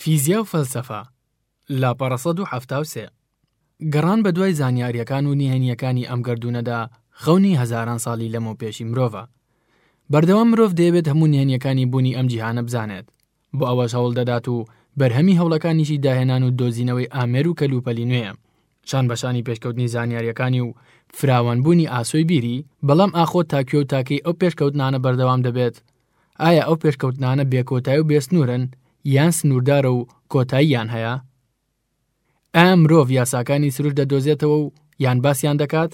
فیزیا و فەلسەفە، لاپەڕە سەد و حەفتا و سێ. گەڕان بە دوای زانیارییەکان و نهێنییەکانی ئەم گەردوونەدا خەونی هەزاران ساڵی لەمەوپێشی مرۆڤە. بەردەوام مرۆڤ دەیەوێت هەموو نهێنییەکانی بوونی ئەم جیهانە بزانێت، بۆ ئەوەش هەوڵ دەدات و بەرهەمی هەوڵەکانیشی داهێنان و دۆزینەوەی ئامێر و کەلوپەلی نوێیە، شان بە شانی پێشکەوتنی زانیارییەکانی و فراوانبوونی ئاسۆی بیری، بەڵام ئاخۆ تا کوێ و تا کەی ئەو پێشکەوتنانە بەردەوام دەبێت؟ ئایا ئەو پێشکەوتنانە بێکۆتای و بێسنوورن یان سنووردارە و کۆتاییان هەیە؟ ئایا مرۆڤ یاساکانی سروش دەدۆزێتەوە و یان باسیان دەکات؟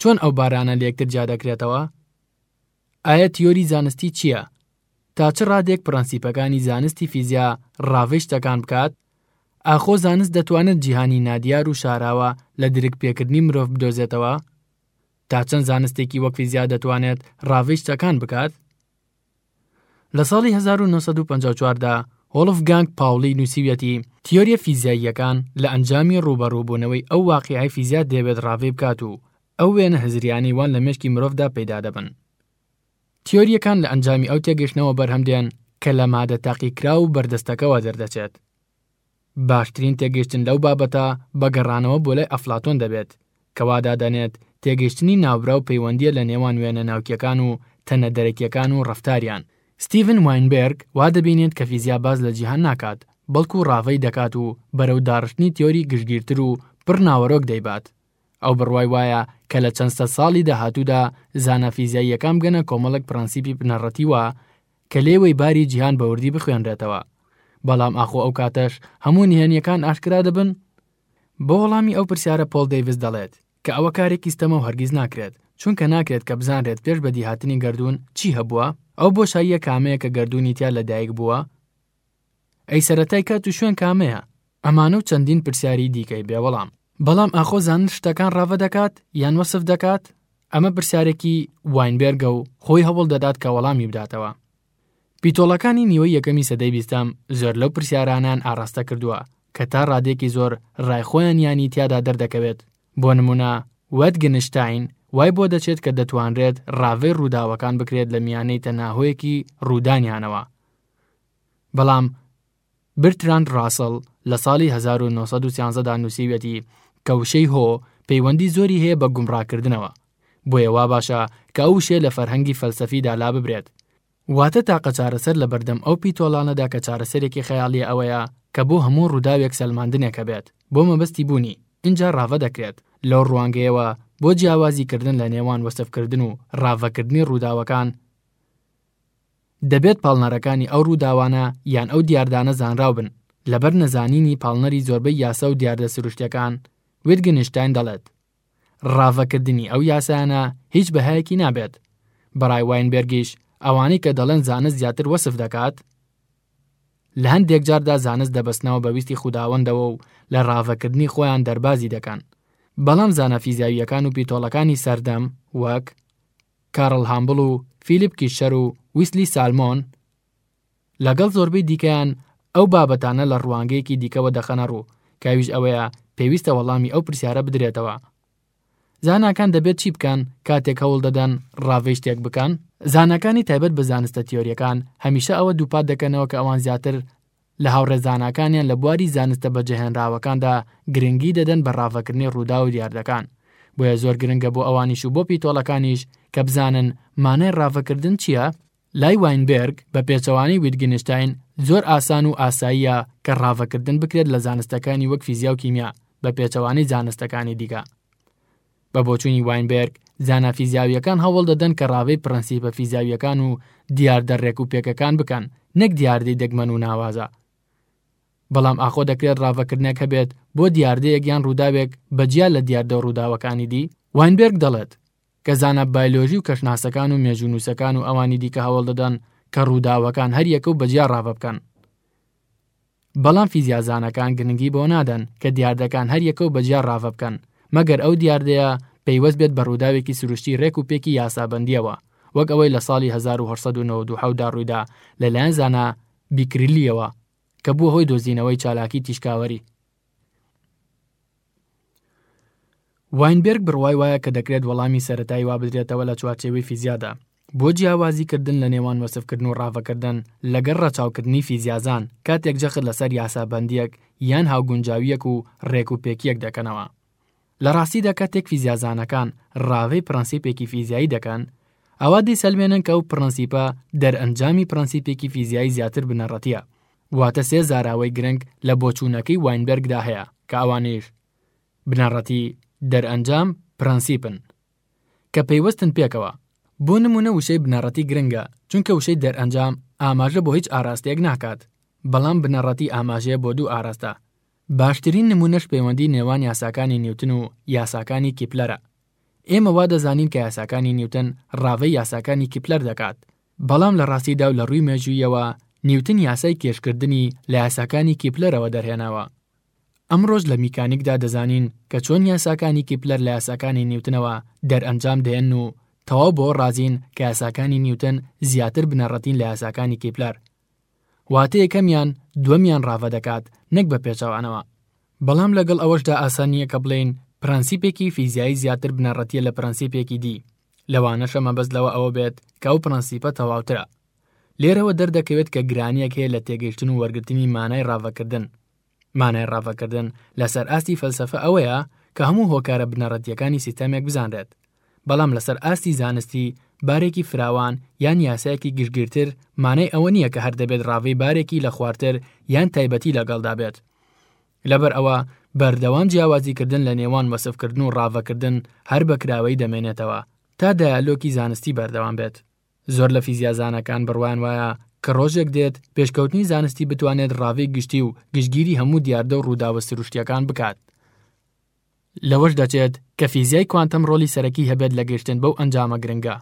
چۆن ئەو بارانە لێکتر جیا دەکرێتەوە؟ ئایا تیۆری زانستی چییە؟ تا چ ڕادێک پرەنسیپەکانی زانستی فیزیا ڕاڤەی شتەکان بکات؟ ئاخۆ زانست دەتوانێت جیهانی نادیار و شاراوە لە درک پێکردنی مرۆڤ بدۆزێتەوە؟ تا چەند زانستێکی وەک فیزیا دەتوانێت ڕاڤەی شتەکان بکات؟ لە ساڵی 1954دا هۆڵفگانگ پاوڵی نووسیویەتی تیۆریە فیزیاییەکان لە ئەنجامی ڕووبەڕووبوونەوەی ئەو واقعی فیزیا دەیەوێت ڕاڤەی بکات و ئەو وێنە هزریانەی وان لە مێشکی مرۆڤدا پەیدا دەبن. تیۆریەکان لە ئەنجامی ئەو تێگەشتنەوە بەرهەم دێن کە لە مادە تاقیکراو و بەردەستەکەوە دەردەچێت. باشترین تێگەیشتن لەو بابەتە بە گەڕانەوە بۆ لای ئەفلاتۆن دەبێت، کە وا دادەنێت تێگەیشتنی ناوبراو پەیوەندییە لە نێوان وێنە ناوکییەکان و تەنە دەرەکییەکان و ڕەفتاریان. ستیڤن واینبێرگ وا دەبینێت کە فیزیا باس لە جیهان ناکات، بەڵکو ڕاڤەی دەکات و بەرەو داڕشتنی تیۆری گشتگیرتر و پڕ ناوەرۆک دەیبات. ئەو بڕوای وایە کە لە چەند سەد ساڵی داهاتوودا زانا فیزیاییەکان بگەنە کۆمەڵێک پڕەنسیپی بنەڕەتی وا کە لێوەی باری جیهان بە وردی بخوێنرێتەوە بەڵام ئاخۆ ئەو کاتەش هەموو نهێنیەکان ئاشکرا دەبن بۆ وەڵامی ئەو پرسیارە پۆل دەیویست دەڵێت کە ئەوە کارێکی ستەمە و هەرگیز ناکرێت چونکە ناکرێت کە بزانرێت پێش بەدیهاتنی گردوون چی هەبووە ئەو بۆشاییە کامەیە کە گردوونی تیا لەدایک بووە ئەی سەرەتای کات و شوێن کامەیە؟ ئەمانە و چەندین پرسیاری دیکەی بێ وەڵام. بەڵام ئاخۆ زانست شتەکان ڕاڤە دەکات یان وەسف دەکات؟ ئەمە پرسیارێکی واینبێرگە و خۆی هەوڵ دەدات کە وەڵامی بداتەوە. پیتۆڵەکانی نیوەی یەکەمی سەدەی بیستەم زۆر لەو پرسیارانەیان ئاڕاستە کردووە کە تا ڕادەیەکی زۆر ڕای خۆیانیانی تیادا دەردەکەوێت، بۆ نموونە وێتگنشتاین وای بۆ دەچێت کە دەتوانرێت ڕاڤەی ڕووداوەکان بکرێت لە میانەی تەناهۆیەکی ڕوودانیانەوە. بەڵام برتراند ڕاسڵ لە ساڵی 1913 دا نووسیویەتی کە وشەی هۆ پەیوەندی زۆری هەیە بە گومڕاکردنەوە، بۆیە وا باشە کە ئەو وشەیە لە فەرهەنگی فەلسەفیدا لاببرێت. واتە تاقە چارەسەر لە بەردەم ئەو پیتۆڵانەدا کە چارەسەرێکی خەیاڵییە ئەوەیە کە بۆ هەموو ڕووداوێک سەلماندنێک هەبێت بۆ مەبەستی بوونی، ئینجا ڕاڤە دەکرێت، لەو ڕوانگەیەوە بۆ جیاوازیکردن لە نێوان وەسفکردن و ڕاڤەکردنی ڕووداوەکان، دەبێت پاڵنەرەکانی ئەو ڕووداوانە یان ئەو دیاردانە زانراو بن، لەبەر نەزانینی پاڵنەری زۆربەی یاسا و دیاردە سروشتیەکان، ویتگنشتاین دەڵێت، ڕاڤەکردنی ئەو یاسایانە هیچ بەهایەکی نابێت، بەڕای واینبێرگیش ئەوانەی کە دەڵێن زانست زیاتر وەسف دەکات، لە هەندێک جاردا زانست دەبەستنەوە بە ویستی خوداوەندەوە و لە ڕاڤەکردنی خۆیان دەربازی دەکەن، بەڵام زانا فیزیاویەکان و پیتۆڵەکانی سەردەم وەک، کارل هامبڵ و فیلیپ کیشەر و ویسلی سالمۆن، لەگەڵ زۆربەی دیکەیان ئەو بابەتانە لە ڕوانگەیەکی دیکەوە دەخەنە ڕوو، کە ئەویش ئەوەیە پێویستە وەڵامی ئەو پرسیارە بدرێتەوە، زاناکان دەبێت چی بکەن کاتێک هەوڵ دەدەن ڕاڤەی شتێک بکەن؟ زاناکانی تایبەت بە زانستە تیۆرییەکان هەمیشە ئەوە دووپات دەکەنەوە کە ئەوان زیاتر لە هاوڕێ زاناکانیان لە بواری زانستە بەجێهێنراوەکاندا گرنگی دەدەن بە راڤەکردنی رووداو و دیاردەکان، بۆیە زۆر گرنگە بۆ ئەوانیش و بۆ پیتۆڵەکانیش کە بزانن مانای راڤەکردن چییە؟ لای واینبێرگ، بە پێچەوانەی ویتگنشتاین، زۆر ئاسان و ئاساییە کە راڤەکردن بکرێت لە زانستەکانی وەک فیزیا و کیمیا، بە پێچەوانەی زانستەکانی دیکە. بە بۆچوونی واینبێرگ، زانا فیزیاوییەکان هەوڵ دەدەن کە ڕاڤەی پڕەنسیپە فیزیاوییەکان و دیاردە ڕێک و پێکەکان بکەن، نەک دیاردەی دەگمەن و ناوازە. بەڵام ئاخۆ دەکرێت ڕاڤەکردنێک هەبێت بۆ دیاردەیەک یان ڕووداوێک بە جیا لە دیاردە و ڕووداوەکانی دی؟ واینبێرگ دەڵێت، کە زانا بایلۆژی و کەشناسەکان و مێژوونووسەکان و ئەوانی دیکە هەوڵ دەدەن کە ڕووداوەکان هەریەکە و بە جیا ڕاڤە بکەن، بەڵام فیزیازانەکان گرنگی بەوە نادەن کە دیاردەکان هەر یەکە و بە جیا ڕاڤە بکەن، مەگەر ئەو دیاردەیە پەیوەست بێت بە ڕووداوێکی سروشتی ڕێک و پێکی یاسابەندییەوە، وەک ئەوەی لە ساڵی هەزار و هەشت سەد و نەوەد و حەوت دا ڕوویدا لەلایەن زانا بیکریلییەوە، کە بووە هۆی دۆزینەوەی چالاکی تیشکاوەری. واینبێرگ بڕوای وایە کە دەکرێت وەڵامی سەرەتایی وا بدرێتەوە لە چوارچێوەی فیزیادا بۆ جیاوازیکردن لە نێوان وەسفکردن و ڕاڤەکردن لەگەڵ ڕەچاوکردنی فیزیازان کاتێک جەخت لەسەر یاسابەندییەک یان هاوگونجاوییەک و ڕێک و پێکییەک دەکەنەوە. لە ڕاستیدا کاتێک فیزیازانەکان ڕاڤەی پڕەنسیپێکی فیزیایی دەکەن، ئەوا دەیسەلمێنن کە ئەو پڕەنسیپە دەرئەنجامی پڕەنسیپێکی فیزیایی زیاتر بنەڕەتییە، واتە سێ زاراوەی گرنگ لە بۆچوونەکەی واینبێرگدا هەیە کە ئەوانیش، بنەڕەتی، دەرئەنجام، پرەنسیپن کە پەیوەستن پێکەوە. بۆ نموونە وشەی بنەڕەتی گرنگە چونکە وشەی دەرئەنجام ئاماژە بۆ هیچ ئاراستەیەک ناکات، بەڵام بنەڕەتی ئاماژەیە بۆ دوو ئاراستە. باشترین نموونەش پەیوەندی نێوان یاساکانی نیوتن و یاساکانی کیپلەرە. ئێمە وا دەزانین کە یاساکانی نیوتن ڕاڤەی یاساکانی کیپلەر دەکات، بەڵام لە ڕاستیدا و لە ڕووی مێژوویەوە نیوتن یاسای کێشکردنی لە یاساکانی کیپلەرەوە دەرهێناوە. ئەمڕۆش لە میکانیکدا دەزانین کە چۆن یاساکانی کیپلەر لە یاساکانی نیوتنەوە دەرئەنجام دێن و تەواو بەوە ڕازین کە یاساکانی نیوتن زیاتر بنەڕەتین لە یاساکانی کیپلەر. واتە یەکەمیان دووەمیان ڕاڤە دەکات نەک بە پێچەوانەوە. بەڵام لەگەڵ ئەوەشدا ئاسان نییە کە بڵێین پرەنسیپێکی فیزیایی زیاتر بنەڕەتییە لە پرەنسیپێکی دی، لەوانەشە مەبەست لەوە ئەوە بێت کە ئەو پرەنسیپە تەواوترە. لێرەوە دەردەکەوێت کە گرانییەک هەیە لە تێگەیشتن و وەرگرتنی مانای ڕاڤەکردن مانای ڕاڤەکردن لەسەر ئاستی فەلسەفە ئەوەیە کە هەموو هۆکارە بنەڕەتییەکانی سیتەمێک بزانرێت، بەڵام لەسەر ئاستی زانستی، بارێکی فراوان یان یاسایەکی گشتگیرتر مانای ئەوە نییە کە هەر دەبێت ڕاڤەی بارێکی لە خوارتر یان تایبەتی لەگەڵدا بێت. لەبەر ئەوە بەردەوام جیاوازیکردن لە نێوان وەسفکردن و ڕاڤەکردن هەر بە کراوەیی دەمێنێتەوە تا دایالۆکی زانستی بەردەوام بێت. زۆر لە فیزیازانەکان بڕوایان وایە کە ڕۆژێک دێت پێشکەوتنی زانستی بتوانێت ڕاڤەی گشتی و گشتگیری هەموو دیاردە و ڕووداوە سروشتییەکان بکات. لەوەش دەچێت کە فیزیای کوانتەم ڕۆڵی سەرەکی هەبێت لە گەیشتن بەو ئەنجامە گرنگە.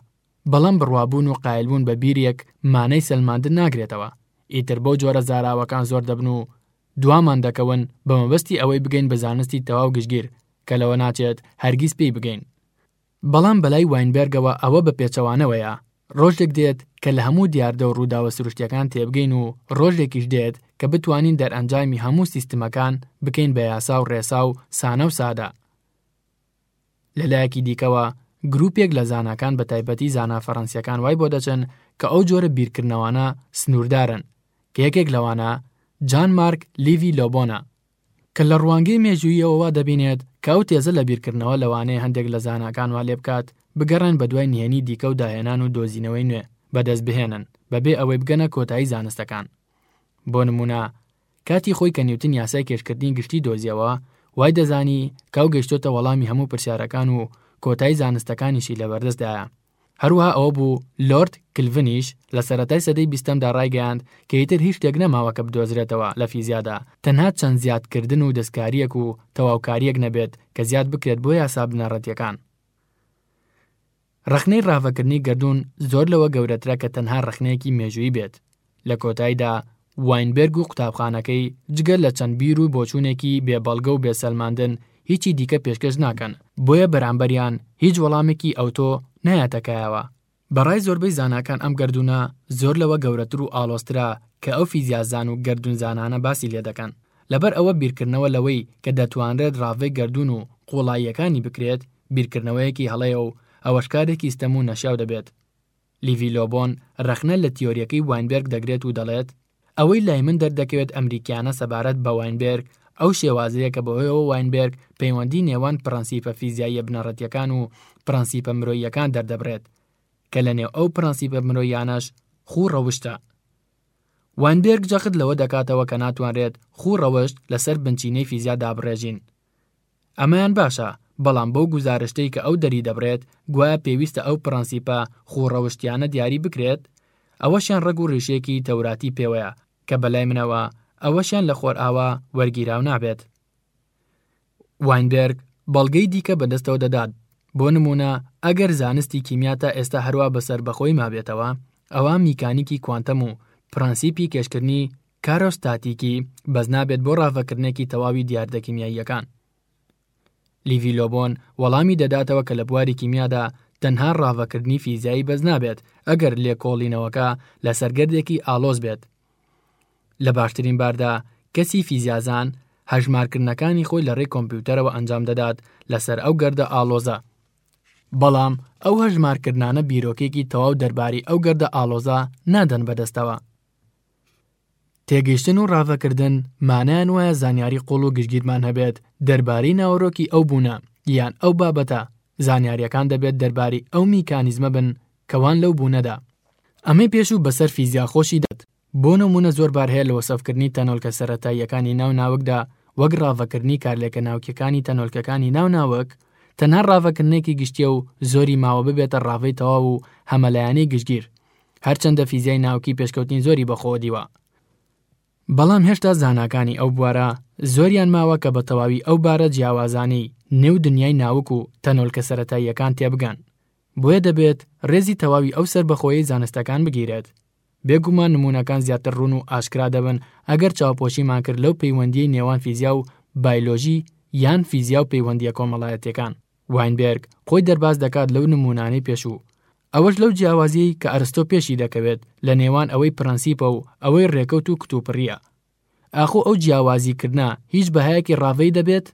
بەڵام بڕوابوون و قایلبوون بە بیریەک مانای سەلماندن ناگرێتەوە. ئیتر بەو جۆرە زاراوەکان زۆر دەبن و دوامان دەکەون بە مەبەستی ئەوەی بگەین بە زانستی تەواو گشتگیر کە لەوە ناچێت هەرگیز پێی بگەین. بەڵام بەلای واینبێرگەوە ئەوە بە پێچەوانەوەیە، رۆژێک دێت کە لە هەموو دیاردە و رووداوە سروشتییەکان تێبگەین و رۆژێکیش دێت کە بتوانین دەرئەنجامی هەموو سیستمەکان بکەین بە یاسا و رێسا و سانە و سادە. لە لایەکی دیکەوە گرووپێک لە زاناکان بە تایبەتی زانا فەرەنسییەکان وای بۆ دەچن کە ئەو جۆرە بیرکردنەوانە سنووردارن کە یەکێک لەوانە جان مارک لیڤی لۆبۆنە، کە لە ڕوانگەی مێژووییەوە وا دەبینێت کە ئەو تێزە لە بیرکردنەوە لەوانەیە هەندێک لە زاناکان وا لێ بکات بگەڕێن بە دوای نهێنی دیکە و داهێنان و دۆزینەوەی نوێ بە دەست بهێنن بە بێ ئەوەی بگەنە کۆتایی زانستەکان بۆ نموونە کاتی خۆی کە نیوتن یاسای کێشکردنی گشتی دۆزیەوە وای دەزانی کە ئەو گەیشتۆتە وەڵامی هەموو پرسیارەکان و کۆتایی زانستەکانیشی لە بەردەستدایە هەروەها ئەوە بوو لۆرد کلڤنیش لە سەرەتای سەدەی بیستەمدا ڕایگەیاند کە ئیتر هیچ شتێک نەماوە کە بدۆزرێتەوە لە فیزیادا تەنها چەند زیادکردن و دەستکارییەک و تەواوکارییەک نەبێت کە زیاد بکرێت بۆ یاسا بنەڕەتییەکان. ڕەخنەی ڕاڤەکردنی گەردوون زۆر لەوە گەورەترە کە تەنها ڕەخنەیەکی مێژوویی بێت، لە کۆتایدا واینبێرگ و قوتابخانەکەی جگە لە چەند بیر و بۆچوونێکی بێ بەڵگە و بێ سەلماندن هیچی دیکە پێشکەش ناکەن، بۆیە بەرامبەریان هیچ وەڵامێکی ئەوتۆ نایەتە کایەوە. بە ڕای زۆربەی زاناکان ئەم گەردوونە زۆر لەوە گەورەتر و ئاڵۆزترە کە ئەو فیزیازان و گەردوونزانانە باسی لێ دەکەن. لەبەر ئەوە بیرکردنەوە لەوەی کە دەتوانرێت ڕاڤەی گەردوون و قووڵاییەکانی بکرێت، بیرکردنەوەیەکی هەڵەیە و ئەوەش کارێکی ستەم و نەشیاو دەبێت. لیڤی لۆبۆن ڕەخنە لە تیۆرییەکەی واینبێرگ دەگرێت و دەڵێت، ئەوەی لای من دەردەکەوێت ئەمریکییانە سەبارەت بە واینبێرگ ئەو شێوازەیە کە بەهۆیەوە واینبێرگ پەیوەندی نێوان پڕەنسیپە فیزیاییە بنەڕەتییەکان و پڕەنسیپە مرۆییەکان دەردەبڕێت کە لەنێو ئەو پڕەنسیپە مرۆییانەش خوو ڕەوشتە. واینبێرگ جەخت لەوە دەکاتەوە کە ناتوانرێت خوو ڕەوشت لەسەر بنچینەی فیزیا دابڕێژین، ئەمەیان باشە، بەڵام بەو گوزارشتەی کە ئەو دەریدەبڕێت گوایە پێویستە ئەو پڕەنسیپە خوو ڕەوشتیانە دیاری بکرێت ئەوەشیان ڕەگ و ڕیشێکی تەوراتی پێوەیە کە بەلای منەوە ئەوەشیان لە خۆرئاوا وەرگیراو نابێت. واینبێرگ بەڵگەی دیکە بەدەستەوە دەدات، بۆ نموونە ئەگەر زانستی کیمیا تا ئێستا هەروا بەسەربەخۆی مابێتەوە ئەوا میکانیکی کوانتەم و پڕەنسیپی کێشکردنی کارۆستاتیکی بەس نابێت بۆ ڕاڤەکردنێکی تەواوی دیاردە کیمیاییەکان. لیڤی لۆبۆن وەڵامی دەداتەوە کە لە بواری کیمیادا تەنها ڕاڤەکردنی فیزیایی بەس نابێت ئەگەر لێکۆڵینەوەکە لەسەر گەردێکی ئاڵۆز بێت. لە باشترین باردا کەسی فیزیازان هەژمارکردنەکانی خۆی لەڕێی کۆمپیوتەرەوە ئەنجام دەدات لەسەر ئەو گەردە ئاڵۆزە، بەڵام ئەو هەژمارکردنانە بیرۆکێکی تەواو دەرباری ئەو گەردە ئاڵۆزە نادەن بەدەستەوە. تێگەیشتن و ڕاڤەکردن مانایان وایە زانیاری قوڵ و گشتگیرمان هەبێت دەربارەی ناوەرۆکی ئەو بوونە یان ئەو بابەتە، زانیارییەکان دەبێت دەربارەی ئەو میکانیزمە بن کەوان لەو بوونەدا. ئەمەی پێشوو بەسەر فیزیا خۆشی دێت، بۆ نموونە زۆر بار هەیە لە وەسفکردنی تەنۆلکە سەرەتاییەکانی ناو ناوکدا وەک ڕاڤەکردنی کارلێکە ناوکییەکانی تەنۆلکەکانی ناو ناوک، تەنها ڕاڤەکردنێکی گشتییە و زۆری ماوە ببێتە ڕاڤەی تەواو و هەمەلایەنەی گشتگیر، هەرچەندە فیزیای ناوکی پێشکەوتنی زۆری بەخۆوە دیوە بەڵام هێشتا زاناکانی ئەو بوارە زۆریان ماوە کە بە تەواوی ئەو بارە جیاوازانی نێو دنیای ناوک و تەنۆلکە سەتاییەکان تێبگەن بۆیە دەبێت ڕێزی تەواوی ئەو سەربەخۆیی زانستەکان بگیرێت بێگومان نمونونەکان زیاتر ڕون و ئاشکرا دەبن ئەگەر چاوپۆشیمان کرد لەو پەیوەندی نێوان فیزیا و بایلۆژی یان فیزیا و پەیوەندیە کۆمەڵایەتەکان واینبێرگ خۆی دەرباز دەکات لەو نموونانەی پێشوو، ئەوەش لەو جیاوازییەی کە ئەرستۆ پێشی دەکەوێت لە نێوان ئەوەی پرەنسیپە و ئەوەی ڕێکەوت و کتوپڕییە. ئاخۆ ئەو جیاوازیکردنە هیچ بەهایەکی ڕاڤەی دەبێت؟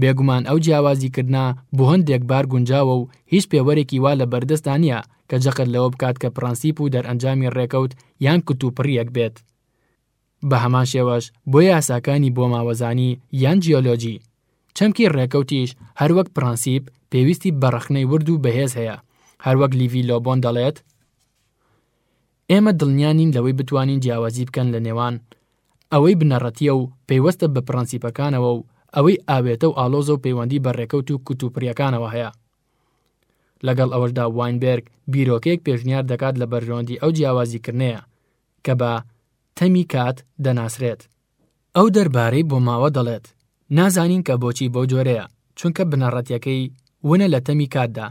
بێگومان ئەو جیاوازیکردنە بۆ هەندێک بار گونجاوە و هیچ پێوەرێکی وا لە بەردەستدا نییە کە جەخت لەوە بکات کە پرەنسیپ و دەرئەنجامی ڕێکەوت یان کتوپڕییەک بێت بە هەمان شێوەش بۆ یاساکانی بۆماوەزانی یان جیۆلۆجی، چەمکی ڕێکەوتیش هەر وەک پڕەنسیپ پێویستی بە ڕەخنەی ورد و بەهێز هەیە، هەر وەک لیڤی لۆبۆن دەڵێت، ئێمە دڵنیا نین لەوەی بتوانین جیاوازی بکەن لە نێوان ئەوەی بنەڕەتییە و پەیوەستە بە پڕەنسیپەکانەوە و ئەوەی ئاوێتە و ئاڵۆزە و پەیوەندی بە ڕێکەوت و کتوپڕیەکانەوە هەیە. لەگەڵ ئەوەشدا واینبێرگ بیرۆکەیەک پێشنیار دەکات لە بەرژەوەندی ئەو جیاوازیکردنەیە، کە بە، تەمی کات، دەناسرێت. ئەو دەربارەی بۆماوە دەڵێت، نازانین کە بۆچی بەو جۆرەیە، چونکە بنەڕەتییەکەی ونە لە تەمی کاتدا.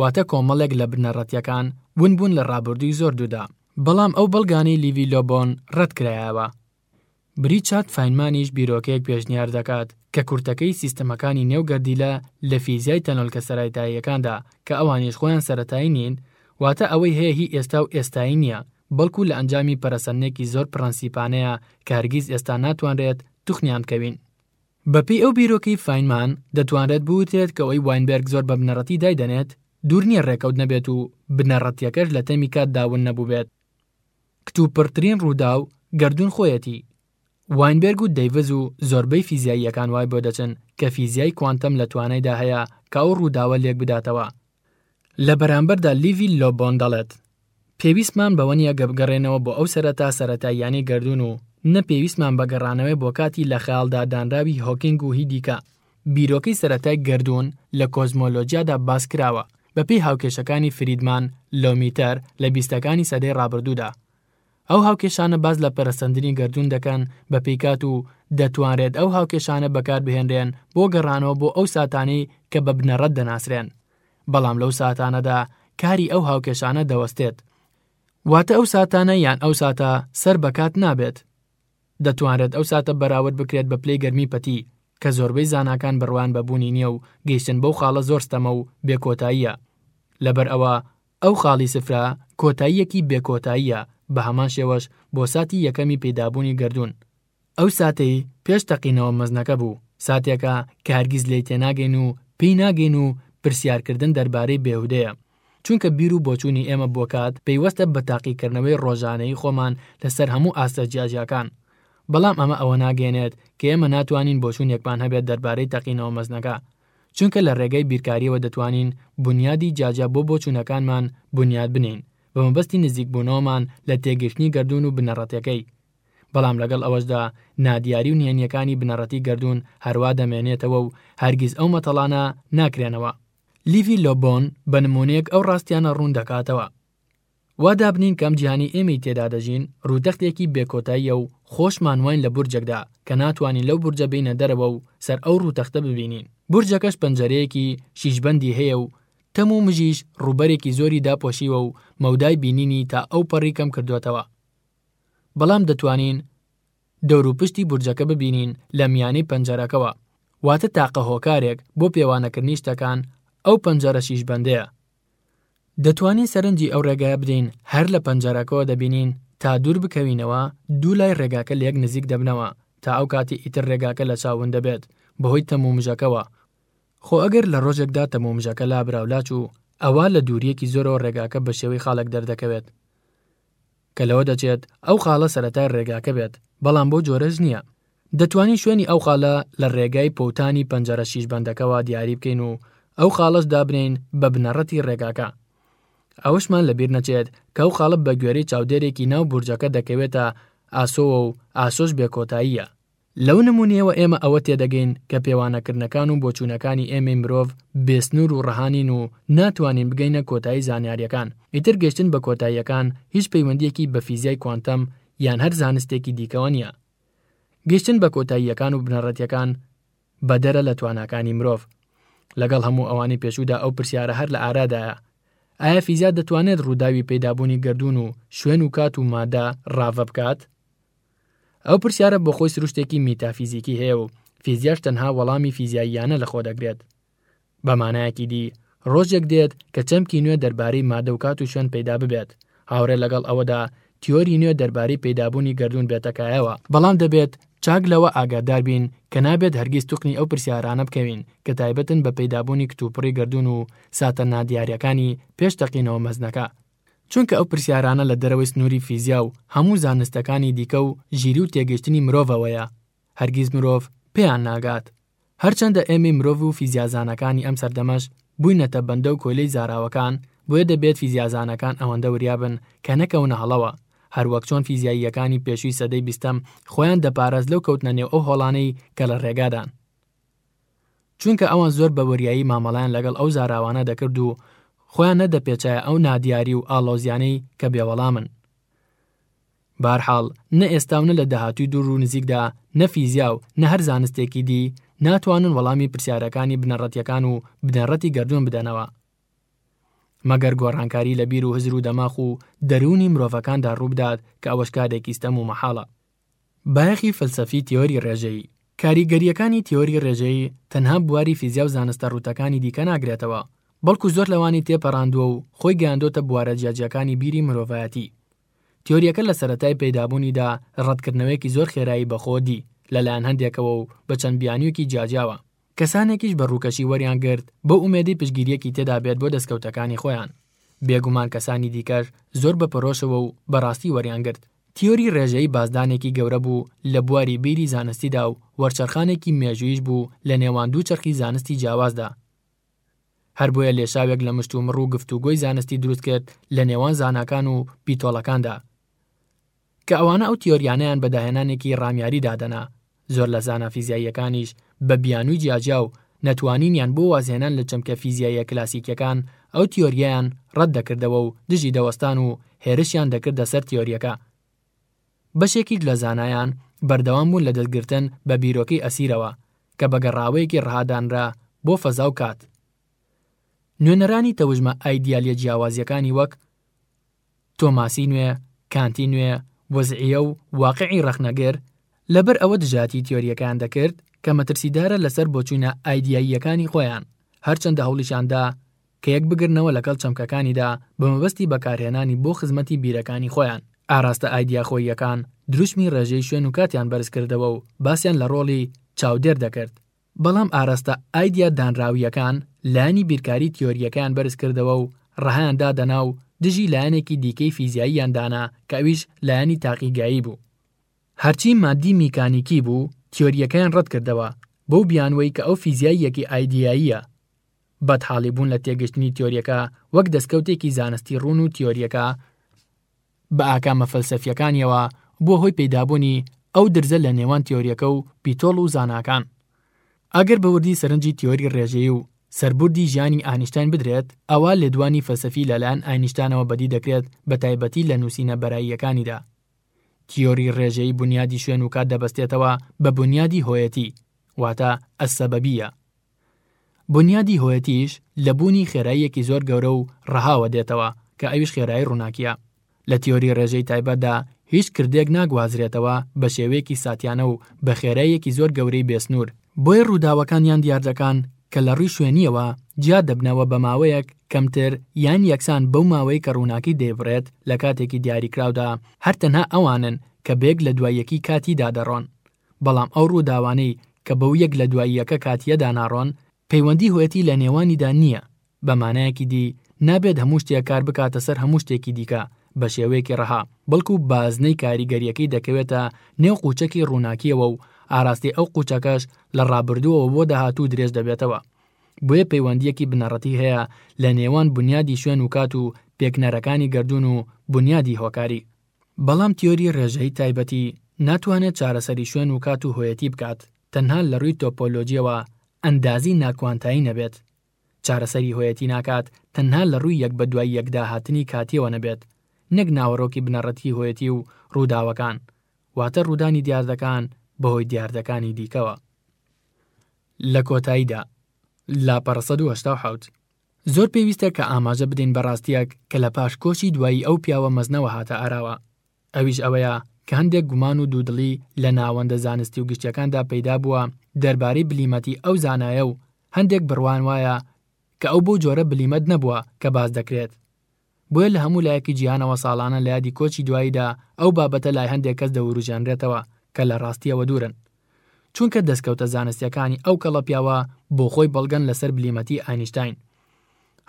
واتە کۆمەڵێک لە بنەڕەتییەکان ون بوون لە ڕابردووی زۆر دووردا. بەڵام ئەو بەڵگانەی لیڤی لۆبۆن ڕەتکرایەوە، بریچارد فاینمانیش بیرۆکەیەک پێشنیار دەکات کە کورتەکەی سیستەمەکانی نێو گەردیلە لە فیزیای تەنۆلکە سەرایتاییەکاندا کە ئەوانیش خۆیان سەرەتایی نین واتە ئەوەی هەیە هی ئێستا و ئێستایی نییە بەڵکو لە ئەنجامی پەرەسەندنێکی زۆر پڕەنسیپانەیە کە هەرگیز ئێستا ناتوانرێت توخنیان بکەوین. بەپێی ئەو بیرۆکەی فاینمان دەتوانرێت بوترێت کە ئەوەی واینبێرگ زۆر بە بنەڕەتی دایدەنێت دوور نییە ڕێکەوت نەبێت و بنەڕەتییەکەش لە تەمی کاتدا ون نەبووبێت. کتوپڕترین ڕووداو گەردوون خۆیەتی. واینبێرگ و دەیڤز و زۆربەی فیزیاییەکان وای بۆ دەچن کە فیزیای کوانتەم لە توانایدا هەیە کە ئەو ڕووداوە لێکبداتەوە. لە بەرامبەردا لیڤی لۆبۆن دەڵێت، پێویستمان بەوە نییە گە بگەڕێنەوە بۆ ئەو سەرەتا سەرەتاییانەی گەردوون و نە پێویستمان بە گەڕانەوەیە بۆ کاتی لە خەیاڵدا دانراوی هۆکینگ و هی دیکە. بیرۆکەی سەرەتای گەردوون لە کۆزمۆلۆجیادا باس کراوە، بەپێی هاوکێشەکانی فریدمان لۆمیتەر لە بیستەکانی سەدەی ڕابردوودا. ئەو هاوکێشانە باس لە پەرەسەندنی گەردوون دەکەن بەپێی کات و دەتوانرێت ئەو هاوکێشانە بەکار بهێنرێن بۆ گەڕانەوە بۆ ئەو ساتانەی کە بە بنەڕەت دەناسرێن، بەڵام لەو ساتانەدا کاری ئەو هاوکێشانە دەوەستێت. واتە ئەو ساتانە یان ئەو ساتە سەر بە کات نابێت، دەتوانرێت ئەو ساتە بەراورد بکرێت بە پلەی گەرمی پەتی، کە زۆربەی زاناکان بڕوایان بە بوونی نییە و گەیشتن بەو خاڵە زۆر ستەمە و بێ کۆتاییە. لەبەر ئەوە ئەو خاڵی سفرە کۆتاییەکی بێ کۆتاییە، بە هەمان شێوەش بۆ ساتی یەکەمی پەیدابوونی گەردوون، ئەو ساتەی پێش تەقینەوە مەزنەکە بوو، ساتێکە کە هەرگیز لێی تێناگەین و پێی ناگەین و پرسیارکردن دەربارەی بێهودەیە. چونکە بیر و بۆچوونی ئێمە بۆ کات پەیوەستە بە تاقیکردنەوەی ڕۆژانەیی خۆمان لەسەر هەموو ئاستە جیاجیاکان. بەڵام ئەمە ئەوە ناگەیەنێت کە ئێمە ناتوانین بۆچوونێکمان هەبێت دەربارەی تەقینەوە مەزنەکە، چونکە لە ڕێگای بیرکارییەوە دەتوانین بونیادی جیاجیا بۆ بۆچوونەکانمان بونیاد بنێین بە مەبەستی نزیکبوونەوەمان لە تێگەیشتنی گەردوون و بنەڕەتەکەی. بەڵام لەگەڵ ئەوەشدا نادیاری و نهێنییەکانی بنەڕەتی گەردوون هەروا دەمێنێتەوە و هەرگیز ئەو مەتەڵانە ناکرێنەوە. لیڤی لۆبۆن بە نموونەیەک ئەو ڕاستییانە ڕوون دەکاتەوە، وا دابنێین کە ئەم جیهانەی ئێمەی تێدا دەژین ڕووتەختێکی بێکۆتاییە و خۆشمان واین لە بورجێکدا کە ناتوانین لەو بورجە بێینە دەرەوە و سەر ئەو ڕووتەختە ببینین، بورجەکەش پەنجەرەیەکی شیشبەندی هەیە و تەم و مژیش ڕووبەرێکی زۆری داپۆشیوە و مەودای بینینی تا ئەوپەڕی کەم کردۆتەوە، بەڵام دەتوانین دەوروپشتی بورجەکە ببینین لە میانەی پەنجەرەکەوە، واتە تاقە هۆکارێک بۆ پێوانەکردنی شتەکان، ئەو پەنجەرە شیشبەندەیە. دەتوانین سەرنجی ئەو ڕێگایە بدەین هەر لە پەنجەرەکەوە دەبینین، تا دوور بکەوینەوە دوو لای ڕێگاکە لەیەک نزیک دەبنەوە، تا ئەو کاتی ئیتر ڕێگاکە لە چاو ون دەبێت بەهۆی تەم و مژەکەوە، خۆ ئەگەر لە ڕۆژێکدا تەم و مژەکە لابراو لاچوو، ئەوا لە دوورییەکی زۆرەوە ڕێگاکە بە شێوەی خاڵێک دەردەکەوێت. کە لەوە دەچێت ئەو خاڵە سەرەتای ڕێگاکە بێت، بەڵام بۆ جۆرەش نییە. دەتوانین شوێنی ئەو خاڵە لە ڕێگای پووتانی پەنجەرە شیشبەندەکەوە دیاری بکەین و ئەو خاڵەش دابنێین بە بنەڕەتی ڕێگاکە. ئەوەشمان لەبیر نەچێت کە ئەو خاڵە بەگوێرەی چاودێرێکی ناو بورجەکە دەکەوێتە ئاسۆوە و ئاسۆش بێکۆتاییە. لەو نموونەیەوە ئێمە ئەوە تێدەگەین کە پێوانەکردنەکان و بۆچوونەکانی ئێمەی مرۆڤ بێسنوور و ڕەها نین و ناتوانین بگەینە کۆتایی زانیارییەکان، ئیتر گەیشتن بە کۆتاییەکان هیچ پەیوەندییەکی بە فیزیای کوانتەم یان هەر زانستێکی دیکەوە نییە. گەیشتن بە کۆتاییەکان و بنەڕەتییەکان بەدەرە لە تواناکانی مرۆڤ. لەگەڵ هەموو ئەوانەی پێشوودا ئەو پرسیارە هەر لە ئارادایە، ئایا فیزیا دەتوانێت ڕووداوی پەیدابوونی گەردوون و شوێن و کات و مادە ڕاڤە بکات؟ ئەو پرسیارە بۆ خۆی سروشتێکی میتافیزیکی هەیە و فیزیاش تەنها وەڵامی فیزیاییانە لەخۆ دەگرێت بە مانایەکی دی ڕۆژێک دێت کە چەمکی نوێ دەربارەی مادە و کات و شوێن پەیدا ببێت هاوڕێ لەگەڵ ئەوەدا تیۆری نوێ دەربارەی پەیدابوونی گەردوون بێتەکایەوە بەڵام دەبێت چاک لەوە ئاگادار بین کە نابێت هەرگیز توقنی ئەو پرسیارانە بکەوین کە تایبەتن بە پەیدابوونی کتوپڕی گەردوون و ساتە نادیارەکانی پێش تەقینەوە مەزنەکە چونکە ئەو پرسیارانە لە دەرەوەی سنووری فیزیا و هەموو زانستەکانی دیکە و ژیری و تێگەیشتنی مرۆڤەوەیە، هەرگیز مرۆڤ پێیان ناگات. هەرچەندە ئێمەی مرۆڤ و فیزیازانەکانی ئەم سەردەمەش بووینەتە بەندە و کۆیلەی زاراوەکان، بۆیە دەبێت فیزیازانەکان ئەوەندە وریا بن کە نەکەونە هەڵەوە، هەروەک چۆن فیزیاییەکانی پێشووی سەدەی بیستەم خۆیان دەپاراست لەو کەوتنە نێو ئەو هۆڵانەی کە لە ڕێگادان. چونکە ئەوان زۆر بە وریایی مامەڵەیان لەگەڵ ئەو زاراوانە دەکرد و خۆیان نەدەپێچایە ئەو نادیاری و ئاڵۆزیانەی کە بێوەڵامن. بەهەرحاڵ، نە ئێستا و نە لە داهاتووی دوور و نزیکدا، نە فیزیا و نە هەر زانستێکی دی، ناتوانن وەڵامی پرسیارەکانی بنەڕەتییەکان و بنەڕەتی گەردوون بدەنەوە. مەگەر گۆڕانکاری لە بیر و هزر و دەماخ و دەروونی مرۆڤەکاندا ڕووبدات کە ئەوەش کارێکی ستەم و مەحاڵە. بایەخی فەلسەفی تیۆری ڕێژەیی، کاریگەرییەکانی تیۆری ڕێژەیی تەنها بواری فیزیا و زانستە ڕووتەکانی دیکە ناگرێتەوە، بەڵکو زۆر لەوانی تێپەڕاندووە و خۆی گەیاندۆتە بوارە جیاجیاکانی بیری مرۆڤایەتی. تیۆرییەکە لە سەرەتای پەیدابوونیدا ڕەتکردنەوەیەکی زۆر خێرایی بە خۆ دی لەلایەن هەندێکەوە و بە چەند بیانویەکی جیاجیاوە، کەسانێکیش بە ڕووکەشی وەریان گرت بەو ئومێدەی پشتگیرییەکی تێدا بێت بۆ دەستکەوتەکانی خۆیان. بێگومان کەسانی دیکەش زۆر بە پەرۆشەوە و بە ڕاستی وەریان گرت. تیۆری ڕێژەیی بازدانێکی گەورە بوو لە بواری بیری زانستیدا و وەرچەرخانێکی مێژووییش بوو لە نێوان دوو چەرخی زانستی جیاوازدا. هەر بۆیە لێشاوێک لە مشتومڕ و گفتوگۆی زانستی دروست کرد لە نێوان زاناکان و پیتۆڵەکاندا، کە ئەوانە ئەو تیۆریانەیان بە داهێنانێکی ڕامیاری دادەنا زۆر لە زانا فیزیاییەکانیش بە بیانووی جیاجیا و نەتوانینیان بۆ وازهێنان لە چەمکە فیزیاییە کلاسیکیەکان ئەو تیۆرییەیان ڕەت دەکردەوە و دژی دەوەستان و هێرشیان دەکردە سەر تیۆریەکە. بەشێکیش لە زانایان بەردەوام بوون لە دەست گرتن بە بیرۆکەی ئەسیرەوە کە بە گەڕاوەیەکی ڕەها دانرا بۆ فەزا و کات. نوێنەرانی تەوژمە ئایدیالیە جیاوازیەکانی وەک، تۆماسی نوێ، کانتی نوێ، وەزعییە و واقیعی ڕەخنەگر، لەبەر ئەوە دژایەتی تیۆرییەکەیان دەکرد کە مەترسیدارە لەسەر بۆچوونە ئایدیاییەکانی خۆیان، هەرچەندە هەوڵیشان دا کە یەکبگرنەوە لەگەڵ چەمکەکانیدا بە مەبەستی بەکارهێنانی بۆ خزمەتی بیرەکانی خۆیان. ئاراستە ئایدیا خۆییەکان دروشمی ڕێژەی شوێن و کاتیان بەرز کردەوە و باسیان لە ڕۆڵی چاودێر دەکرد، بەڵام ئاراستە ئایدیا دانراوییەکان لایەنی بیرکاری تیۆرییەکەیان بەرز کردەوە و ڕەهایان دادەنا و دژی لایەنێکی دیکەی فیزیاییان دانا کە ئەویش لایەنی تاقیگایی بوو. هەرچی ماددی میکانیکی بوو تیۆرییەکەیان ڕەت کردەوە بەو بیانووەی کە ئەو فیزیاییەکی ئایدیاییە. بەدحاڵی بوون لە تێگەشتنی تیۆرییەکە وەک دەستکەوتێکی زانستی ڕوون و تیۆرییەکە بە ئاکامە فەلسەفییەکانییەوە بووە هۆی پەیدابوونی ئەو درزە لە نێوان تیۆرییەکە و پیتۆڵ و زاناکان. ئەگەر بە وردی سەرنجی تیۆری ڕێژەیی و سەربوردی ژیانی ئاینشتاین بدرێت، ئەوا لێدوانی فەلسەفی لەلایەن ئاینشتانەوە بەدی دەکرێت بە تایبەتی لە نووسینە بەراییەکانیدا. تیۆری ڕێژەیی بونیادی شوێن و کات دەبەستێتەوە بە بونیادی هۆیەتی، واتە، السببیە. بونیادی هۆیەتیش لە بوونی خێراییەکی زۆر گەورە و ڕەهاوە دێتەوە کە ئەویش خێرایی ڕووناکییە. لە تیۆری ڕێژەی تایبەتدا هیچ کردەیەک ناگوازرێتەوە بە شێوەیەکی ساتیانە و بە خێراییەکی زۆر گەورەی بێسنوور، بۆیە ڕووداوەکان یان دیاردەکان کە لە ڕووی شوێنییەوە جیا دەبنەوە بە ماوەیەک کەمتر یان یەکسان بەو ماوەی کە ڕووناکی دەیبڕێت لە کاتێکی دیاریکراودا هەر تەنها ئەوانن کە بەیەک لە دوای یەکی کاتیدا دەڕۆن بەڵام ئەو ڕووداوانەی کە بەو یەک لە دوای یەکە کاتییەدا ناڕۆن، پەیوەندی هۆیەتی لە نێوانیدا نییە، بە مانایەکی دی، نابێت هەموو شتێک کار بکاتە سەر هەموو شتێکی دیکە بە شێوەیەکی ڕەها، بەڵکو بازنەی کاریگەرییەکەی دەکەوێتە نێو قوچەکی ڕووناکییەوە و ئاراستەی ئەو قوچەکەش لە ڕابردووەوە بۆ داهاتوو درێژ دەبێتەوە. بۆیە پەیوەندییەکی بنەڕەتی هەیە لە نێوان بونیادی شوێن و کات و پێکنەرەکانی گەردوون و بونیادی هۆکاری. بەڵام تیۆری ڕێژەیی تایبەتی ناتوانێت چارەسەری شوێن وکات و هۆیەتی بکات، تەنها لەڕووی تۆپۆلۆجیەوە ئەندازی ناکوانتایی نەبێت. چارەسەری هۆیەتی ناکات تەنها لەڕووی یەک بەدوای یەکدا هاتنی کاتیەوە نەبێت، نەک ناوەرۆکی بنەڕەتیی هۆیەتی و ڕووداوەکان، واتە ڕوودانی دیاردەکان بەهۆی دیاردەکانی دیکەوە. لەکۆتاییدا، لاپەڕە سەد و هەشتا و حەوت، زۆر پێویستە کە ئاماژە بدەین بە ڕاستییەک کە لە پاش کۆچی دوایی ئەو پیاوە مەزنەوە هاتە ئاراوە، ئەویش ئەوەیە کە هەندێک گومان و دوودڵی لە ناوەندە زانستی و گشتییەکاندا پەیدا بووە دەربارەی بلیمەتی ئەو زانایە و هەندێک بڕوایان وایە کە ئەو بەو جۆرە بلیمەت نەبووە کە باس دەکرێت. بۆیە لە هەموو لایەکی جیهانەوە ساڵانە لە یادی کۆچی دواییدا ئەو بابەتە لای هەندێک کەس دەوروژێنرێتەوە کە لە ڕاستییەوە دوورن. چونکە دەستکەوتە زانستییەکانی ئەو کەڵە پیاوە بۆ خۆی بەڵگەن لەسەر بلیمەتی ئاینیشتاین.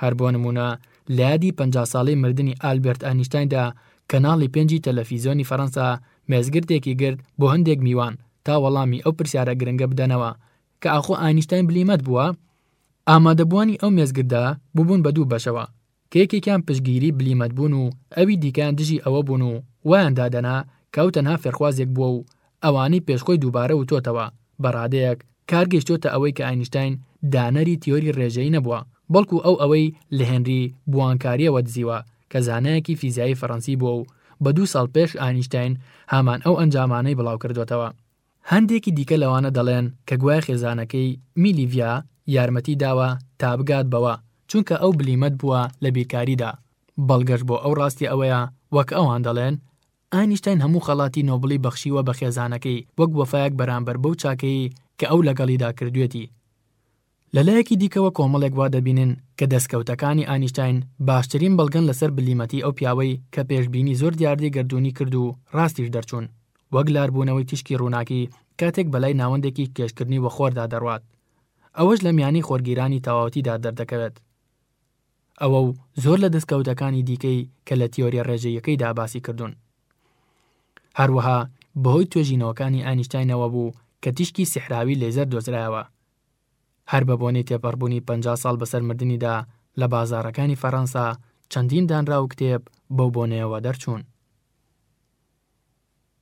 هەر بۆ نموونە لە یادی پەنجا ساڵەی مردنی ئالبێرت ئاینیشتایندا کەناڵی پێنجی تەلەفیزیۆنی فەرەنسا مێزگردێکی گرت بۆ هەندێک میوان تا وەڵامی ئەو پرسیارە گرنگە بدەنەوە کە ئاخۆ ئاینیشتاین بلیمەت بووە؟ ئامادەبووانی ئەو مێزگردە بووبوون بە دوو بەشەوە کە یەکێکیان پشتگیری بلیمەت بوون و ئەوی دیکەیان دژی ئەوە بوون و وایان دادەنا کە ئەو تەنها فێرخوازێک بووە و ئەوانەی پێش خۆی دووبارە وتۆتەوە بە ڕادەیەک کار گەیشتۆتە ئەوەی کە ئاینشتاین دانەری تیۆری ڕێژەیی نەبووە بەڵکو ئەو ئەوەی لە هێنری بوانکاریەوە دزیوە کە زانایەکی فیزیایی فەڕەنسی بووە و بە دوو ساڵ پێش ئاینشتاین هامان ئەو ئەنجامانەی بڵاوکردۆتەوە هەندێکی دیکە لەوانە دەڵێن کە گوایە خێزانەکەی میلیڤیا یارمەتی داوە تا بگات بەوە چونکە ئەو بلیمەت بووە لە بیرکاریدا، بەڵگەش بۆ ئەو ڕاستیە ئەوەیە وەک ئەوان دەڵێن ئاینشتاین هەموو خەڵاتی نۆبڵی بەخشیوە بە خێزانەکەی وەک وەفایەک بەرامبەر بەو چاکەیی کە ئەو لەگەڵیدا کردوێتی. لە لایەکی دیکەوە کۆمەڵێک وا دەبینن کە دەستکەوتەکانی ئاینشتاین باشترین بەڵگەن لەسەر بلیمەتی ئەو پیاوەی کە پێشبینی زۆر دیاردەی گەردوونی کرد و ڕاستیش دەرچوون، وەک لاربوونەوەی تیشکی ڕووناکی کاتێک بەلای ناوەندێکی کێشکردنی وەخۆردا دەڕوات ئەوەش لە میانی خۆرگیرانی تەواوەتیدا دەردەکەوێت. ئەوە و زۆر لە دەستکەوتەکانی دیکەی کە لە تیۆریە ڕێژەییەکەیدا باسی کردوون. هەروەها بەهۆی توێژینەوەکانی ئاینشتاینەوە بوو کە تیشکی سیحراوی لەیزەر دۆزرایەوە هەر بە بۆنەی تێپەڕبوونی پەنجا ساڵ بەسەر مردنیدا لە بازاڕەکانی فەرەنسا چەندین دانراو و کتێب بەو بۆنەیەوە دەرچوون.